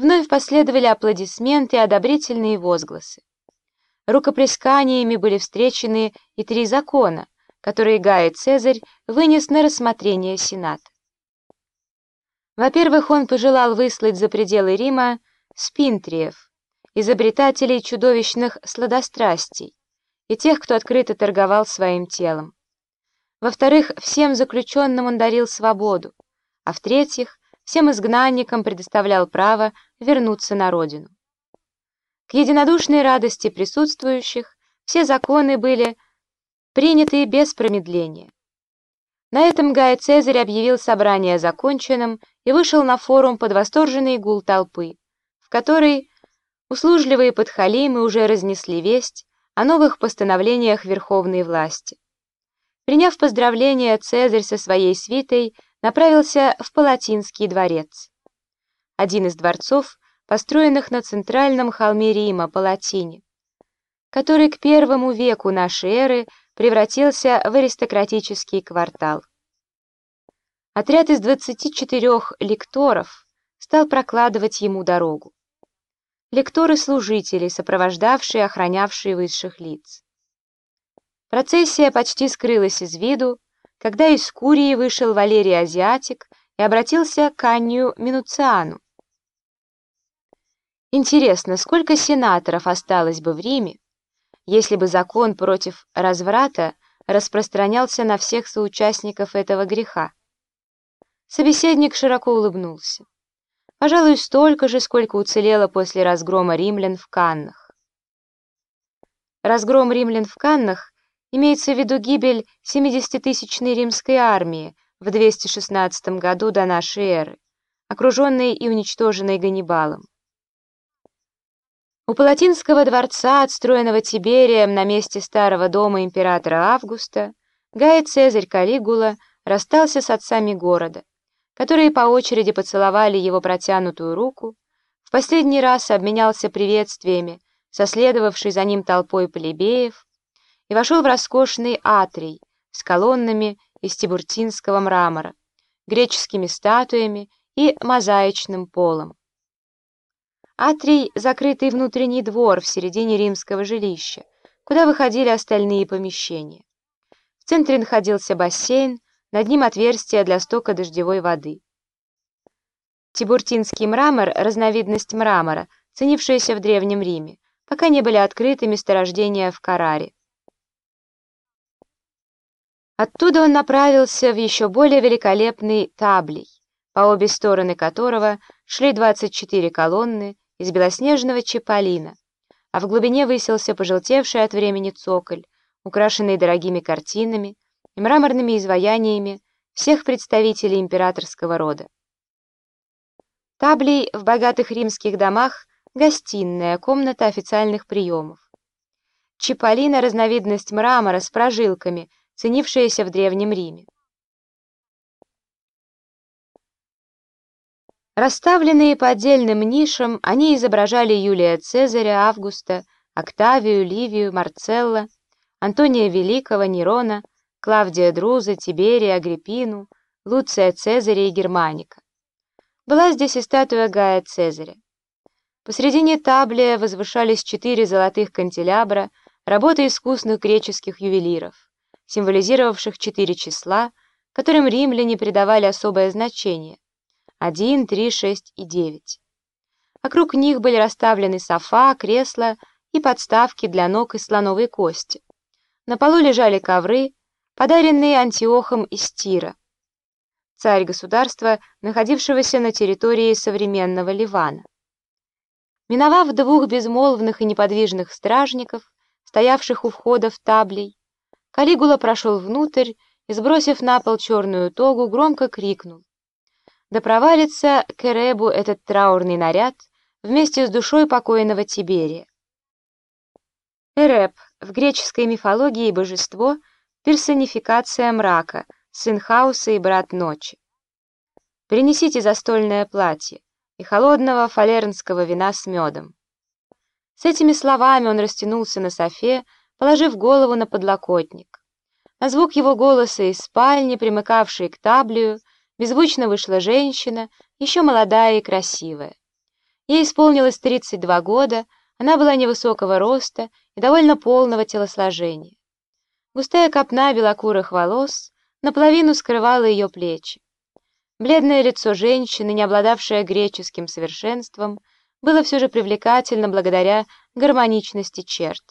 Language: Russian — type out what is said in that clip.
Вновь последовали аплодисменты и одобрительные возгласы. Рукоплесканиями были встречены и три закона, которые Гай Цезарь вынес на рассмотрение Сената. Во-первых, он пожелал выслать за пределы Рима спинтриев, изобретателей чудовищных сладострастий, и тех, кто открыто торговал своим телом. Во-вторых, всем заключенным он дарил свободу, а в-третьих, всем изгнанникам предоставлял право вернуться на родину. К единодушной радости присутствующих все законы были приняты без промедления. На этом Гай Цезарь объявил собрание законченным и вышел на форум под восторженный гул толпы, в которой услужливые подхалимы уже разнесли весть о новых постановлениях верховной власти. Приняв поздравления, Цезарь со своей свитой направился в Палатинский дворец. Один из дворцов, построенных на центральном холме Рима, Палатине, который к первому веку нашей эры превратился в аристократический квартал. Отряд из 24 лекторов стал прокладывать ему дорогу. Лекторы-служители, сопровождавшие и охранявшие высших лиц. Процессия почти скрылась из виду, когда из Курии вышел Валерий Азиатик и обратился к Аннию Минуциану. Интересно, сколько сенаторов осталось бы в Риме, если бы закон против разврата распространялся на всех соучастников этого греха? Собеседник широко улыбнулся. Пожалуй, столько же, сколько уцелело после разгрома римлян в Каннах. Разгром римлян в Каннах Имеется в виду гибель 70-тысячной римской армии в 216 году до нашей эры, окруженной и уничтоженной Ганнибалом. У Палатинского дворца, отстроенного Тиберием на месте старого дома императора Августа, Гай Цезарь Калигула расстался с отцами города, которые по очереди поцеловали его протянутую руку, в последний раз обменялся приветствиями со следовавшей за ним толпой плебеев, и вошел в роскошный атрий с колоннами из тибуртинского мрамора, греческими статуями и мозаичным полом. Атрий — закрытый внутренний двор в середине римского жилища, куда выходили остальные помещения. В центре находился бассейн, над ним отверстие для стока дождевой воды. Тибуртинский мрамор — разновидность мрамора, ценившаяся в Древнем Риме, пока не были открыты месторождения в Караре. Оттуда он направился в еще более великолепный таблей, по обе стороны которого шли 24 колонны из белоснежного чаполина, а в глубине высился пожелтевший от времени цоколь, украшенный дорогими картинами и мраморными изваяниями всех представителей императорского рода. Таблей в богатых римских домах — гостиная, комната официальных приемов. Чаполина — разновидность мрамора с прожилками — ценившаяся в Древнем Риме. Расставленные по отдельным нишам, они изображали Юлия Цезаря, Августа, Октавию, Ливию, Марцелла, Антония Великого, Нерона, Клавдия Друза, Тиберия, Агриппину, Луция Цезаря и Германика. Была здесь и статуя Гая Цезаря. Посредине таблия возвышались четыре золотых канделябра, работы искусных греческих ювелиров символизировавших четыре числа, которым римляне придавали особое значение — 1, 3, 6 и 9. Вокруг них были расставлены софа, кресла и подставки для ног из слоновой кости. На полу лежали ковры, подаренные Антиохом из Тира, царь государства, находившегося на территории современного Ливана. Миновав двух безмолвных и неподвижных стражников, стоявших у входа в таблей, Калигула прошел внутрь и, сбросив на пол черную тогу, громко крикнул. Да провалится к этот траурный наряд вместе с душой покойного Тиберия. Эреб в греческой мифологии божество — персонификация мрака, сын хаоса и брат ночи. Принесите застольное платье и холодного фалернского вина с медом. С этими словами он растянулся на софе, положив голову на подлокотник. На звук его голоса из спальни, примыкавшей к таблию, беззвучно вышла женщина, еще молодая и красивая. Ей исполнилось 32 года, она была невысокого роста и довольно полного телосложения. Густая копна белокурых волос наполовину скрывала ее плечи. Бледное лицо женщины, не обладавшее греческим совершенством, было все же привлекательно благодаря гармоничности черт.